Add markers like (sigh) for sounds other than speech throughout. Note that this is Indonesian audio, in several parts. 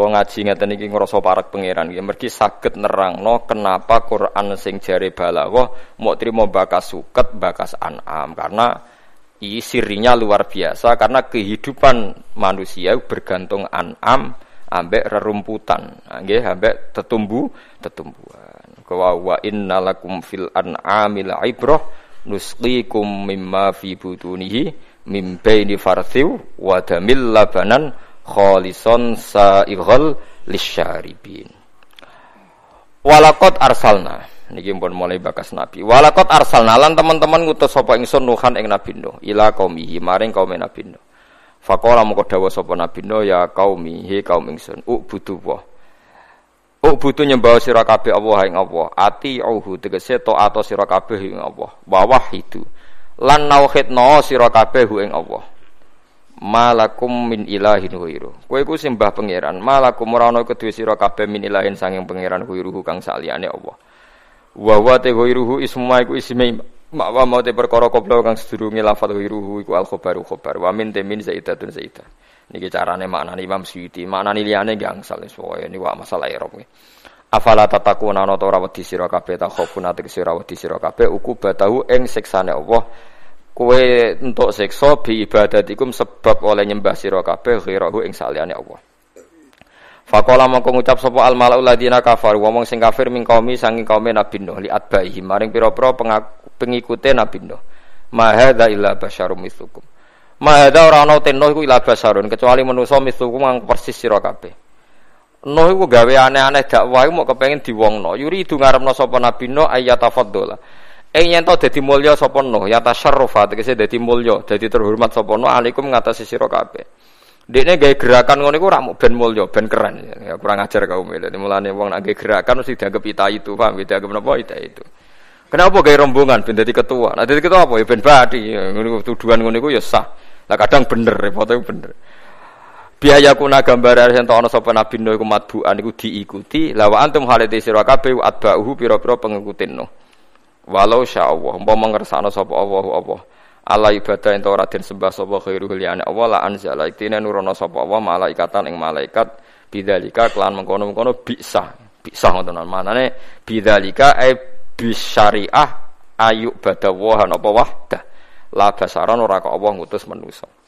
Kulo ngaji ngeten iki ngrasa parek pangeran. Iki mergi saged nerangno kenapa Quran sing jare balaghah mau trimo bakas suket, bakas an'am. Karena i sirinya luar biasa karena kehidupan manusia bergantung an'am ambek rerumputan, nggih ambek tetumbu tetumbuhan. Wa wa innalakum fil an'amil ibrah nusqikum mimma fi butunihi mim baini farthiw wa damil labanan kholison sa'ighal lisyaribin. Walakot arsalna niki pun mulai bakas nabi. Walakot arsalna lan teman-teman ngutus sapa ingsun nuhan ing nabi Nuh ila qaumihi maring kaum nabi Nuh. Faqala moko dawuh sapa nabi Nuh ya qaumi he kaum ingsun ubudu wa. Ubudu nyembah sira kabeh Allah ing Allah. Ati auhu tegese taat sira kabeh ing Allah. Wa wahidu. Lan nauhidna sira kabeh ing Allah malakum min ilahin huiru. Kowe iku sembah pangeran, malakum ora ana kedue sira kabeh min ilahin sanging pangeran huiruhu kang saliyane Allah. Wa wa te huiruhu isma iku isme wa mau te perkara koplo kang sedurunge lafal huiruhu iku al khabaru khabar. Wa min te min zaidatun zaidah. Niki carane maknane Imam Suyuti, maknane liyane gangsal soe wa masalah Arab Afala tatakuna ana ora wedi sira kabeh ta khofuna te sira wedi sira kabeh uku batahu ing siksane Allah Kue untuk siksa bi ibadatikum sebab oleh nyembah sira kabeh ghirahu ing saliyane Allah. Faqala mongko ngucap sapa al malaul ladina kafar wong sing kafir ming kaumi sanging kaum Nabi Nuh li atbaihi maring pira-pira pengikute Nabi Nuh. Ma hadza illa basyarum mithlukum. Ma hadza ora ana ten Nuh iku illa basyarun kecuali manusa mithlukum kang persis sira kabeh. Nuh iku gawe aneh-aneh dakwah mau kepengin diwongno. Yuri itu ngarepno sapa Nabi Nuh ayatafaddola. Ing yen to dadi mulya sapa Nuh, ya tasyarrufa tegese dadi mulya, dadi terhormat sapa Nuh alaikum ngatasi sira kabeh. Dekne gawe gerakan ngono iku ora mung ben mulya, ben keren. Ya kurang ajar kaum ini. Mulane wong nek gerakan mesti dianggap ita itu, paham? Dianggap napa ita itu. Kenapa gawe rombongan ben dadi ketua? Nah dadi ketua apa ya ben badi. Ngono tuduhan ngono iku ya sah. Lah kadang bener, repotnya bener. Biaya kuna gambar yang ana sapa nabi Nuh iku matbuan iku diikuti. Lawa antum halite sira kabeh atba'uhu pira-pira pengikutin Nuh. Walau sya Allah, umpama ngersakno sapa Allah Allah. Allah ibadah ento ora den sembah sapa khairu liyane Allah la anzala iktine nurono sapa Allah malaikatan ing malaikat bidzalika kelan mengkono-mengkono bisa. Bisa ngoten manane bidzalika e bisyariah ayu badawahan apa wahdah. La basaran ora kok Allah ngutus manusa.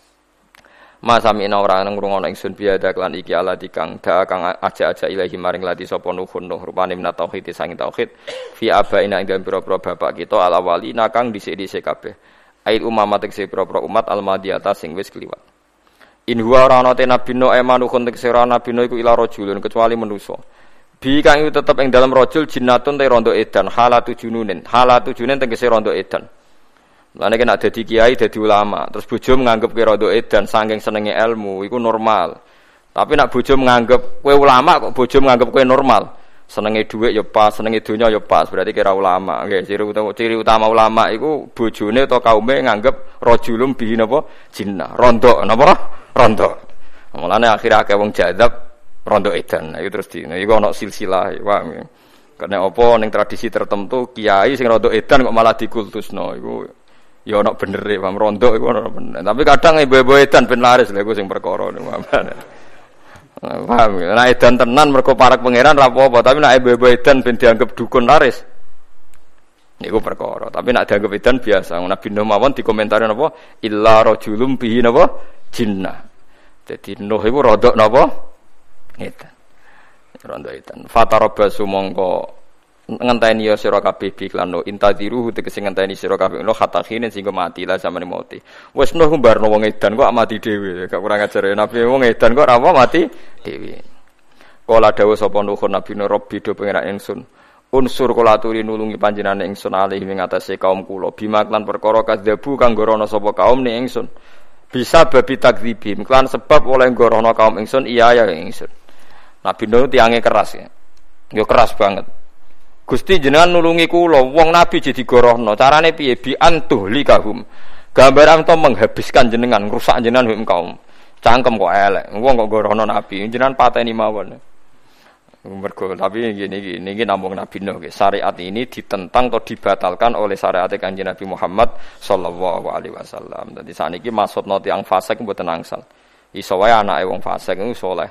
Masami ina ora ngrungokno ingsun biada klan iki ala dikang da kang aja-aja ilahi maring lati sapa nuhun. Nuh rupane min tauhid sanging tauhid. Fi abaina ing dalem pira-pira bapak kita ala wali nakang dhisik-dhisik kabeh. Ait umama tekse pira-pira umat almadiyata sing wis kliwat. In huwa ora ana te nabi no emanuhun tekse ora nabi no iku ila rajulun kecuali manusa. Bi kang itu tetep ing dalam rajul jinnatun te rondo edan halatu jununin. Halatu jununin tegese rondo edan Lane kena dadi kiai, dadi ulama, terus bojo menganggap kira do edan saking senenge ilmu, iku normal. Tapi nak bojo menganggap kue ulama kok bojo menganggap kue normal. Senenge dhuwit ya pas, senenge donya ya pas, berarti kira ulama. Nggih, ciri utama ciri utama ulama iku bojone atau kaume nganggep rajulum bihi napa jinnah. Rondo napa? Rondo. Mulane akhirnya akeh wong jadab rondo edan. Nah, itu terus di, nah, iku ana silsilah, paham ya. Karena apa ning tradisi tertentu kiai sing rondo edan kok malah dikultusno iku Ya ana bener e, paham rondo iku bener. Tapi kadang ibu-ibu edan ben laris lha sing perkara. Paham ya? Nek edan tenan mergo parak pangeran ra apa-apa, tapi nek ibu-ibu edan ben dianggap dukun laris. Niku perkara. Tapi nek dianggap edan biasa. Nabi Nuh mawon dikomentari napa? Illa rajulum bihi napa? Jinnah. Jadi Nuh iku rodok napa? Edan. Rondo edan. Fatarabasu mongko ngenteni ya sira kabeh bi lan intadiru tegese ngenteni sira kabeh. No khatakhine sing mati lah samane mati. Wis no mbarno wong edan kok mati dhewe. Gak kurang ajar ya. Nabi wong edan kok ora mati dhewe. Kala dawuh sapa nuhun nabi no rabbi do pengira ingsun. Unsur kula aturi nulungi panjenengan ingsun alih ing atase kaum kula. Bima lan perkara kadzabu kang gorono sapa kaum ning ingsun. Bisa babi takdzibim. Klan sebab oleh gorono kaum ingsun iya ya ingsun. Nabi Nuh tiange keras ya. Yo keras banget. Gusti jenengan nulungi kula, wong nabi jadi gorohno. Carane piye bi antuh likahum. Gambaran to menghabiskan jenengan, rusak jenengan hum kaum. Cangkem kok elek. Wong kok gorohno nabi, jenengan pateni mawon. Mergo tapi gini gini gini namung Nabi Nuh syariat ini ditentang atau dibatalkan oleh syariat kanjeng Nabi Muhammad sallallahu alaihi wasallam. Dadi saniki maksud noti yang fasik mboten angsal. Iso wae anake wong fasik iku saleh.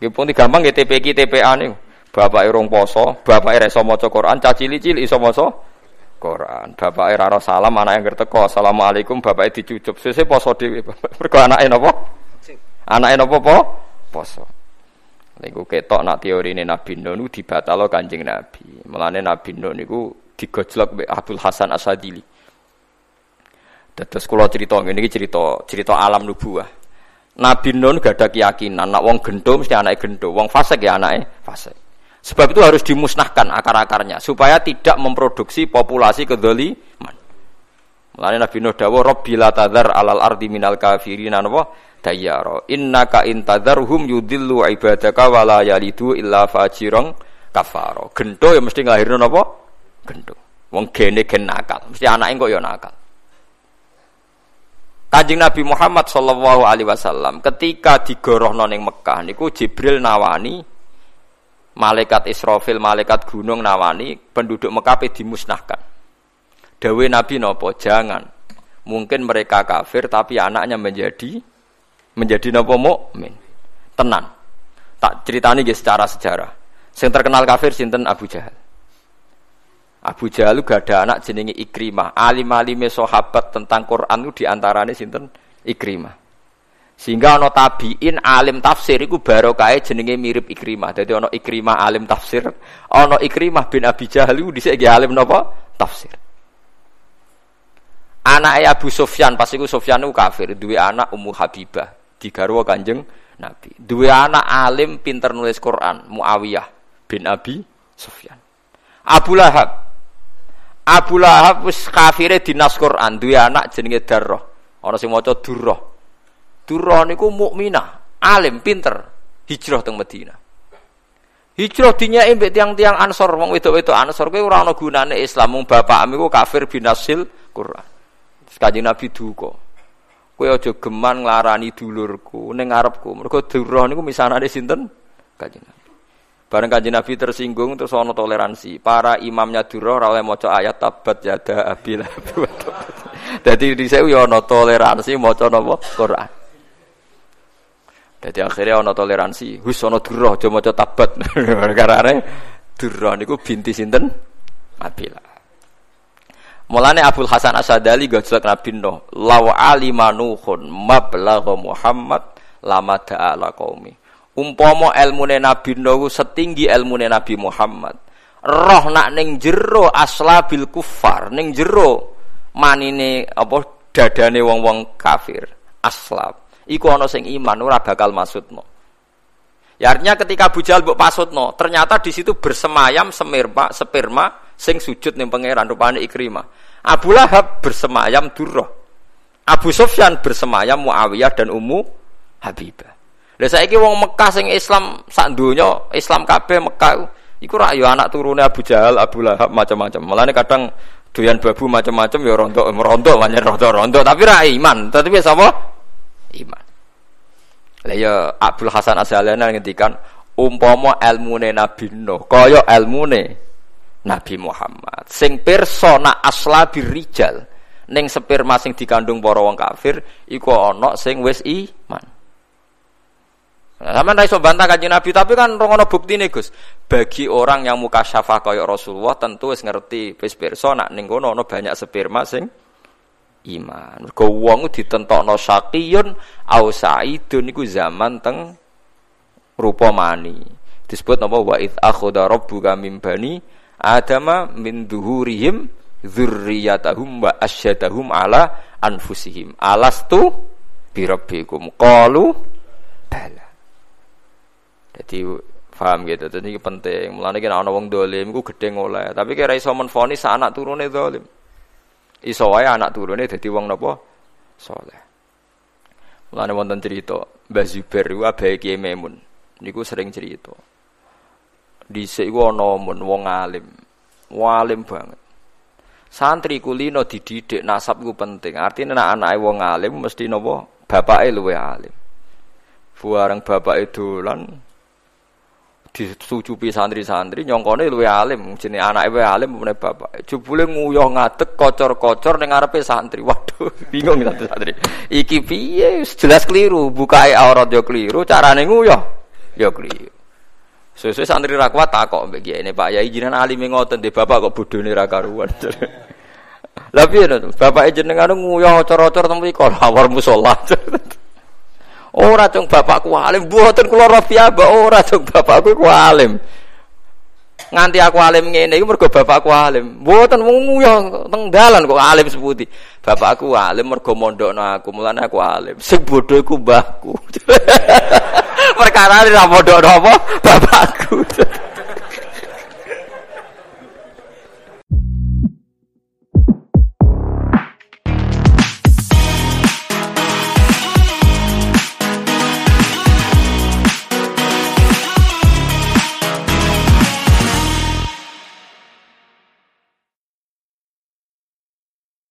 Nggih pun gampang nggih TPK TPA niku. Bapak rong poso, bapak iso maca Quran, caci cilik iso maca Quran. Bapak ora salam, anak yang teko, Assalamualaikum, bapak dicucup. Sese poso dhewe. (laughs) Mergo anake napa? Anake napa po? Poso. Niku ketok nak teori ini Nabi Nuh niku dibatalo Kanjeng Nabi. Mulane Nabi Nuh niku digojlok mbek Abdul Hasan Asadili. Dados kula cerita ngene iki cerita cerita alam nubuah. Nabi Nuh gak ada keyakinan nak wong gendo mesti anake gendo, wong fasik ya anake fasik. Sebab itu harus dimusnahkan akar-akarnya supaya tidak memproduksi populasi kedzaliman. Mulane Nabi Nuh dawuh Rabbil tadzar alal ardi minal kafirin napa dayyara. Innaka intadzarhum yudillu ibadaka wala yalidu illa fajirang kafaro. Gento ya mesti nglahirno napa? Gento. Wong gene gen nakal, mesti anake kok ya nakal. Kanjeng Nabi Muhammad sallallahu alaihi wasallam ketika digorohno ning Mekah niku Jibril nawani malaikat Israfil, malaikat gunung nawani penduduk Mekah dimusnahkan. Dawe Nabi nopo jangan. Mungkin mereka kafir tapi anaknya menjadi menjadi nopo mukmin. Tenan. Tak ceritani guys secara sejarah. Yang terkenal kafir sinten Abu Jahal. Abu Jahal gak ada anak jenenge Ikrimah. Alim-alime sahabat tentang Quran itu di antaranya sinten Ikrimah. Sehingga ana tabiin alim tafsir iku barokah jenenge mirip Ikrimah. Dadi ana Ikrimah alim tafsir, ana Ikrimah bin Abi Jahal iku dhisik alim napa? Tafsir. Anake Abu Sufyan, pas iku Sufyan iku kafir, duwe anak Ummu Habibah, digarwa Kanjeng Nabi. Duwe anak alim pinter nulis Quran, Muawiyah bin Abi Sufyan. Abu Lahab Abu Lahab wis kafire dinas Quran, duwe anak jenenge Darrah. Ana sing maca Durrah. Durrah niku mukminah, alim, pinter, hijrah teng Madinah. Hijrah dinyai mbek tiang-tiang Ansor, wong wedok-wedok Ansor kuwi ora ana gunane Islam, mung bapakmu iku kafir binasil Quran. Kanjeng Nabi duka. Kowe aja geman nglarani dulurku ning ngarepku. Mergo Durrah niku misanane sinten? Kanjeng Nabi. Bareng kanjeng Nabi tersinggung terus ana toleransi. Para imamnya Durrah ora oleh maca ayat tabat yada abil. (laughs) Dadi dhisik yo ana toleransi maca napa Quran. Jadi akhirnya ono toleransi, wis ono durah aja maca tabat. (laughs) Karena durah niku binti sinten? Abila. Mulane Abdul Hasan Asadali gojlok Nabi Nuh, law alima nuhun mablagha Muhammad lama ta'ala qaumi. Umpama ilmune Nabi Nuh setinggi ilmune Nabi Muhammad. Roh nak ning jero aslabil kufar, ning jero manine apa dadane wong-wong kafir. Aslab iku ana sing iman ora bakal masutno. Ya artinya ketika Abu Jahal mbok pasutno, ternyata di situ bersemayam semirma, sperma sing sujud ning pangeran rupane Ikrimah. Abu Lahab bersemayam Durrah. Abu Sufyan bersemayam Muawiyah dan Ummu Habibah. Lah saiki wong Mekah sing Islam sak donya, Islam kabeh Mekah iku ra ya anak turune Abu Jahal, Abu Lahab macam-macam. Mulane kadang doyan babu macam-macam ya rontok rontok banyak rontok-rontok tapi ra iman. Tapi sapa? Iman. Lah ya Abdul Hasan Asy'alani ngendikan umpama ilmune Nabi Nuh kaya ilmune Nabi Muhammad sing persona asla rijal ning sperma sing dikandung para wong kafir iku ana sing wis iman. Nah, sama iso bantah Nabi, tapi kan rongono bukti nih Gus. Bagi orang yang muka syafah kaya Rasulullah tentu wis ngerti wis pirsa nak ning kono banyak sperma sing iman. Mergo wong ditentokno syaqiyun au sa'idun iku zaman teng rupa mani. Disebut nama wa id akhadha rabbuka min bani adama min duhurihim dzurriyyatahum wa asyadahum ala anfusihim. Alastu bi rabbikum? Qalu bala. Jadi paham gitu. Jadi ini penting. Mulane kena ana wong dolim iku gedhe oleh, tapi kira iso menfonis anak turune dolim iso wae anak turune dadi wong napa saleh. Mulane wonten cerita Mbah Zubair iku abahe Kiai Memun. Niku sering cerita. Dhisik iku ana mun wong alim. Walim banget. Santri kulino dididik nasab ku penting. Artinya anak anake wong alim mesti napa bapake luwe alim. Buareng bapake dolan disucupi santri-santri nyongkone luwe alim jenenge anake wae alim meneh bapak jebule nguyuh ngadeg kocor-kocor ning ngarepe santri waduh (laughs) bingung santri iki piye jelas keliru bukae aurat yo keliru carane nguyuh Ya keliru. Sesuai santri ra kuat takok mbek ini Pak Yai jinan alim ngoten di bapak kok bodhone ra karuan. (laughs) Lah piye to? Bapak jenengan nguyah ocor-ocor temui kok lawar musala. (laughs) Ora cung bapakku alim, mboten kula Rafiah, ora cung bapakku ku alim. Nganti aku alim ngene iki mergo bapakku alim. Mboten wong nguyah teng dalan kok alim seputi. Bapakku alim mergo mondokno aku, mulane aku alim. Sing bodho iku mbahku. (laughs) Perkara ora mondokno apa? Bapakku. (laughs)